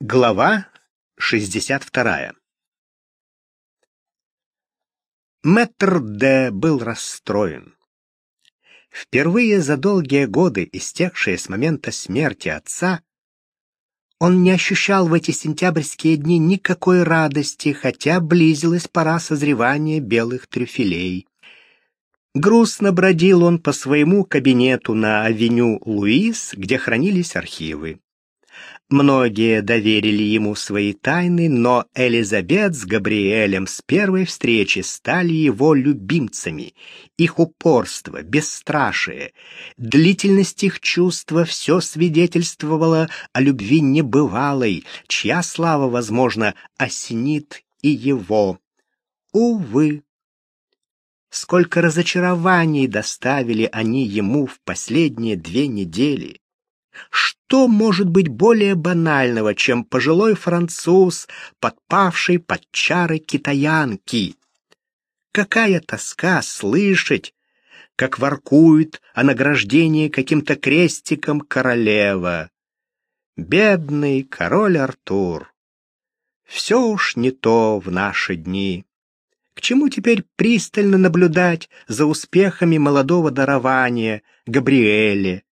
Глава 62 Мэтр Д. был расстроен. Впервые за долгие годы, истекшие с момента смерти отца, он не ощущал в эти сентябрьские дни никакой радости, хотя близилась пора созревания белых трюфелей. Грустно бродил он по своему кабинету на авеню Луис, где хранились архивы. Многие доверили ему свои тайны, но Элизабет с Габриэлем с первой встречи стали его любимцами. Их упорство, бесстрашие, длительность их чувства все свидетельствовало о любви небывалой, чья слава, возможно, осенит и его. Увы, сколько разочарований доставили они ему в последние две недели. Что может быть более банального, чем пожилой француз, подпавший под чары китаянки? Какая тоска слышать, как воркует о награждении каким-то крестиком королева. Бедный король Артур. Все уж не то в наши дни. К чему теперь пристально наблюдать за успехами молодого дарования Габриэля?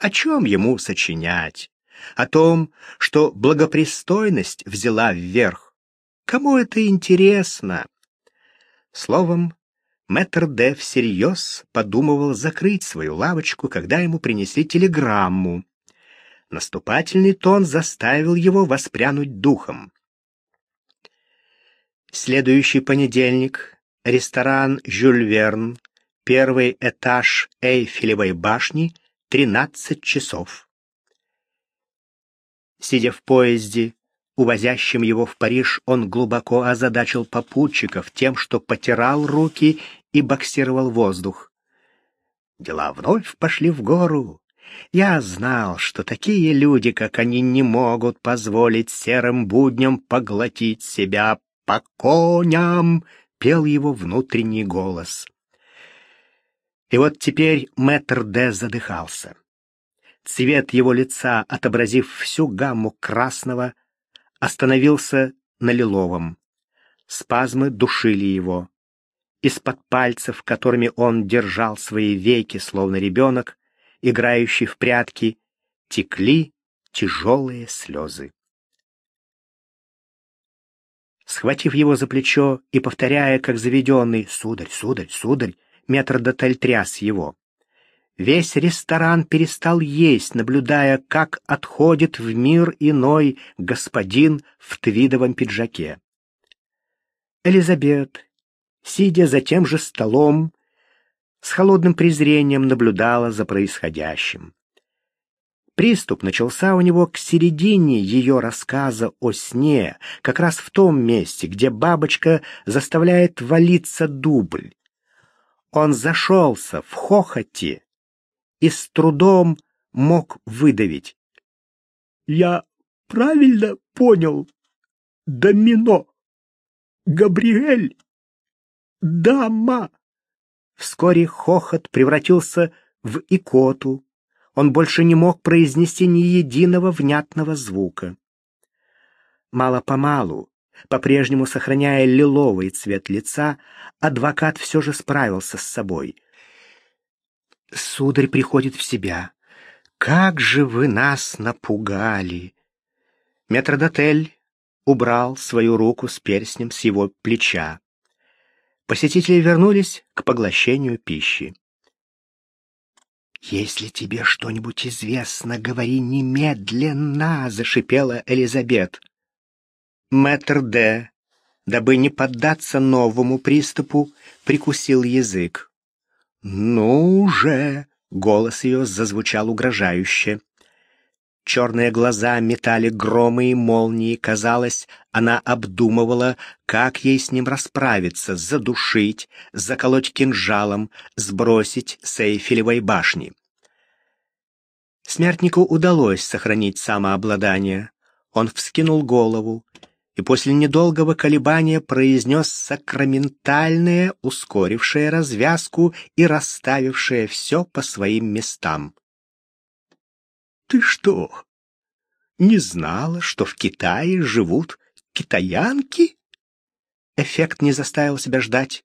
О чем ему сочинять? О том, что благопристойность взяла вверх. Кому это интересно? Словом, мэтр Д всерьез подумывал закрыть свою лавочку, когда ему принесли телеграмму. Наступательный тон заставил его воспрянуть духом. Следующий понедельник. Ресторан «Жюль Верн», первый этаж Эйфелевой башни, 13 часов. Сидя в поезде, увозящем его в Париж, он глубоко озадачил попутчиков тем, что потирал руки и боксировал воздух. Дела вновь пошли в гору. Я знал, что такие люди, как они, не могут позволить серым будням поглотить себя по коням, пел его внутренний голос. И вот теперь мэтр Д задыхался. Цвет его лица, отобразив всю гамму красного, остановился на лиловом. Спазмы душили его. Из-под пальцев, которыми он держал свои веки, словно ребенок, играющий в прятки, текли тяжелые слезы. Схватив его за плечо и повторяя, как заведенный, «Сударь, сударь, сударь!» Метрдотель тряс его. Весь ресторан перестал есть, наблюдая, как отходит в мир иной господин в твидовом пиджаке. Элизабет, сидя за тем же столом, с холодным презрением наблюдала за происходящим. Приступ начался у него к середине ее рассказа о сне, как раз в том месте, где бабочка заставляет валиться дубль. Он зашелся в хохоте и с трудом мог выдавить. «Я правильно понял? Домино! Габриэль! Дама!» Вскоре хохот превратился в икоту. Он больше не мог произнести ни единого внятного звука. Мало-помалу по-прежнему сохраняя лиловый цвет лица, адвокат все же справился с собой. «Сударь приходит в себя. Как же вы нас напугали!» Метродотель убрал свою руку с перстнем с его плеча. Посетители вернулись к поглощению пищи. «Если тебе что-нибудь известно, говори немедленно!» — зашипела Элизабет. Мэтр Д, дабы не поддаться новому приступу, прикусил язык. «Ну же!» — голос ее зазвучал угрожающе. Черные глаза метали громы и молнии. Казалось, она обдумывала, как ей с ним расправиться, задушить, заколоть кинжалом, сбросить с Эйфелевой башни. Смертнику удалось сохранить самообладание. Он вскинул голову, и после недолгого колебания произнес сакраментальное, ускорившее развязку и расставившее все по своим местам. «Ты что, не знала, что в Китае живут китаянки? Эффект не заставил себя ждать.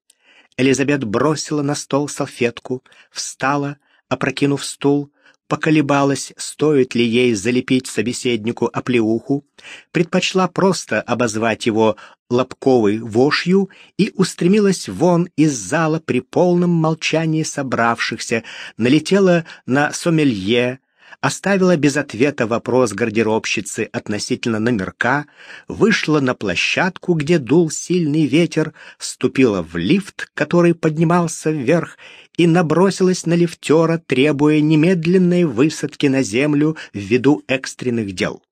Элизабет бросила на стол салфетку, встала, опрокинув стул, поколебалась, стоит ли ей залепить собеседнику оплеуху, предпочла просто обозвать его лобковой вошью и устремилась вон из зала при полном молчании собравшихся, налетела на сомелье, оставила без ответа вопрос гардеробщицы относительно номерка, вышла на площадку, где дул сильный ветер, вступила в лифт, который поднимался вверх, и набросилась на лифтера, требуя немедленной высадки на землю ввиду экстренных дел.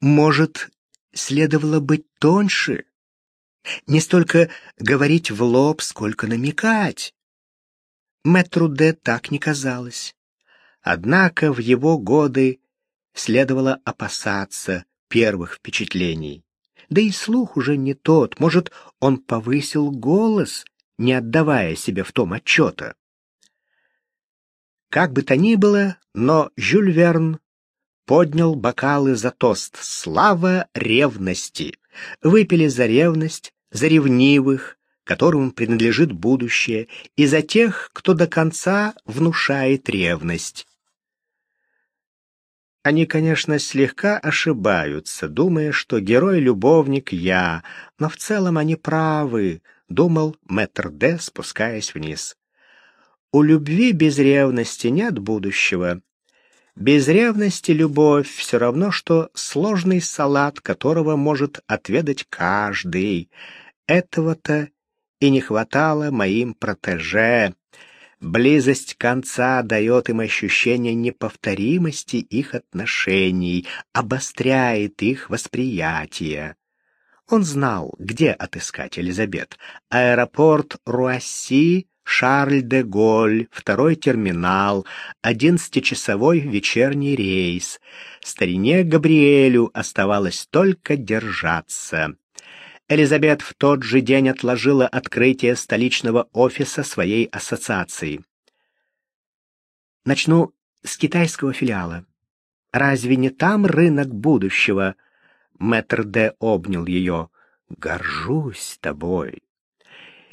Может, следовало быть тоньше? Не столько говорить в лоб, сколько намекать. Мэтру Де так не казалось. Однако в его годы следовало опасаться первых впечатлений. Да и слух уже не тот, может, он повысил голос, не отдавая себе в том отчета. Как бы то ни было, но Жюль Верн поднял бокалы за тост «Слава ревности!» Выпили за ревность, за ревнивых, которым принадлежит будущее, и за тех, кто до конца внушает ревность. Они, конечно, слегка ошибаются, думая, что герой-любовник я, но в целом они правы, думал мэтр Д, спускаясь вниз. У любви без ревности нет будущего. Без ревности любовь все равно, что сложный салат, которого может отведать каждый. Этого-то и не хватало моим протеже. Близость конца дает им ощущение неповторимости их отношений, обостряет их восприятие. Он знал, где отыскать Элизабет. Аэропорт Руасси, Шарль-де-Голь, второй терминал, одиннадцатичасовой вечерний рейс. Старине Габриэлю оставалось только держаться. Элизабет в тот же день отложила открытие столичного офиса своей ассоциации. Начну с китайского филиала. Разве не там рынок будущего? Мэтр Д обнял ее. Горжусь тобой.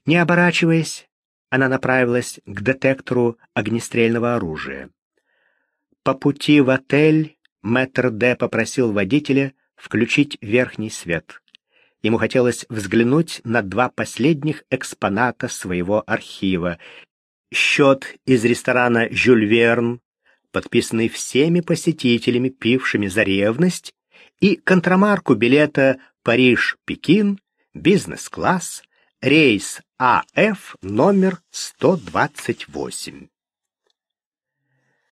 Не оборачиваясь, она направилась к детектору огнестрельного оружия. По пути в отель мэтр Д попросил водителя включить верхний свет. Ему хотелось взглянуть на два последних экспоната своего архива. Счет из ресторана «Жюль Верн», подписанный всеми посетителями, пившими за ревность, и контрамарку билета «Париж-Пекин», бизнес-класс, рейс АФ номер 128.